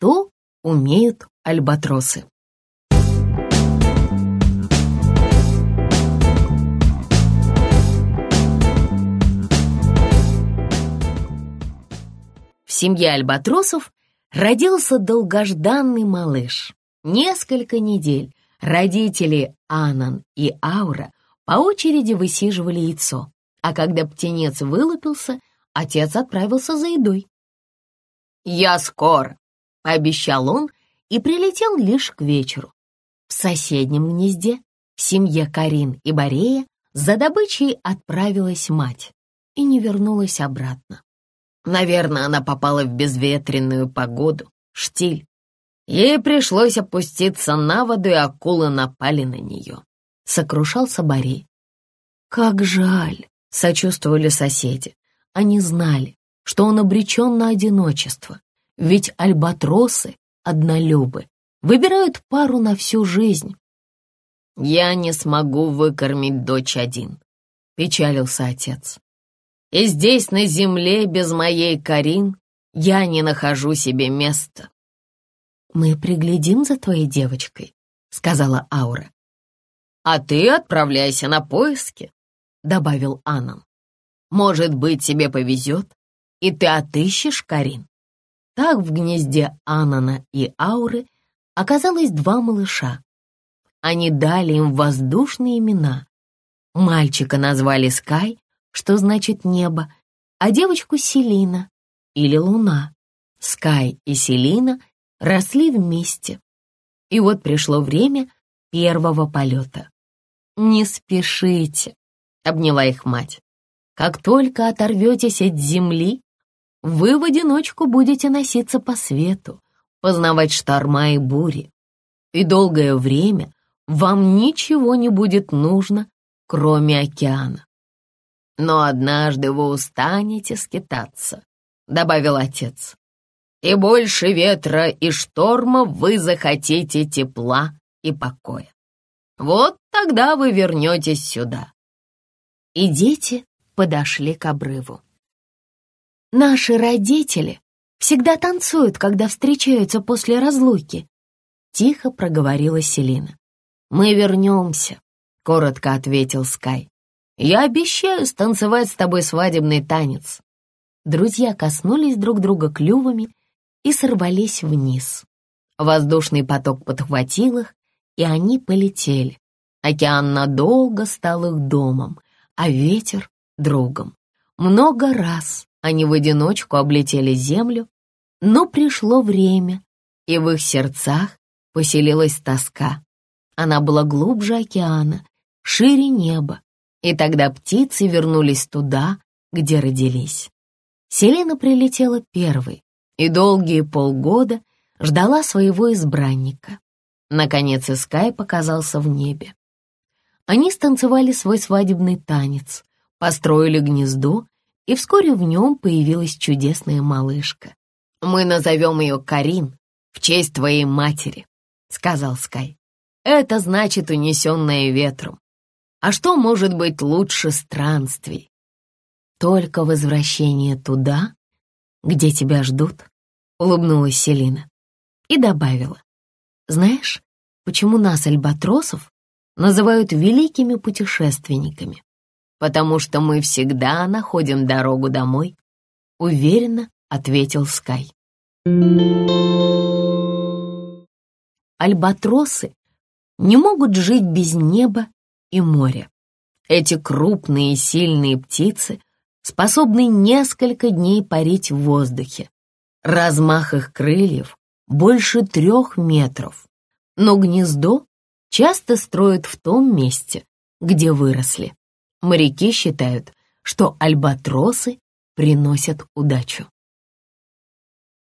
что умеют альбатросы. В семье альбатросов родился долгожданный малыш. Несколько недель родители Анан и Аура по очереди высиживали яйцо, а когда птенец вылупился, отец отправился за едой. «Я скоро», — обещал он и прилетел лишь к вечеру. В соседнем гнезде, в семье Карин и Борея, за добычей отправилась мать и не вернулась обратно. Наверное, она попала в безветренную погоду, штиль. Ей пришлось опуститься на воду, и акулы напали на нее. Сокрушался Борей. «Как жаль!» — сочувствовали соседи. Они знали, что он обречен на одиночество, ведь альбатросы, однолюбы, выбирают пару на всю жизнь. «Я не смогу выкормить дочь один», — печалился отец. «И здесь, на земле, без моей Карин, я не нахожу себе места». «Мы приглядим за твоей девочкой», — сказала Аура. «А ты отправляйся на поиски», — добавил Анан. «Может быть, тебе повезет, и ты отыщешь Карин». Так в гнезде Анана и Ауры оказалось два малыша. Они дали им воздушные имена. Мальчика назвали Скай, что значит небо, а девочку Селина или Луна. Скай и Селина росли вместе. И вот пришло время первого полета. «Не спешите», — обняла их мать. «Как только оторветесь от земли, вы в одиночку будете носиться по свету, познавать шторма и бури. И долгое время вам ничего не будет нужно, кроме океана. Но однажды вы устанете скитаться, — добавил отец. И больше ветра и шторма вы захотите тепла и покоя. Вот тогда вы вернетесь сюда. И дети подошли к обрыву. Наши родители всегда танцуют, когда встречаются после разлуки», — тихо проговорила Селина. «Мы вернемся», — коротко ответил Скай. «Я обещаю станцевать с тобой свадебный танец». Друзья коснулись друг друга клювами и сорвались вниз. Воздушный поток подхватил их, и они полетели. Океан надолго стал их домом, а ветер — другом. Много раз они в одиночку облетели землю, но пришло время, и в их сердцах поселилась тоска. Она была глубже океана, шире неба, и тогда птицы вернулись туда, где родились. Селена прилетела первой и долгие полгода ждала своего избранника. Наконец Искай показался в небе. Они станцевали свой свадебный танец, построили гнездо и вскоре в нем появилась чудесная малышка. «Мы назовем ее Карин в честь твоей матери», — сказал Скай. «Это значит унесенная ветром. А что может быть лучше странствий? Только возвращение туда, где тебя ждут», — улыбнулась Селина и добавила. «Знаешь, почему нас, альбатросов, называют великими путешественниками?» Потому что мы всегда находим дорогу домой», — уверенно ответил Скай. Альбатросы не могут жить без неба и моря. Эти крупные и сильные птицы способны несколько дней парить в воздухе. Размах их крыльев больше трех метров, но гнездо часто строят в том месте, где выросли. Моряки считают, что альбатросы приносят удачу.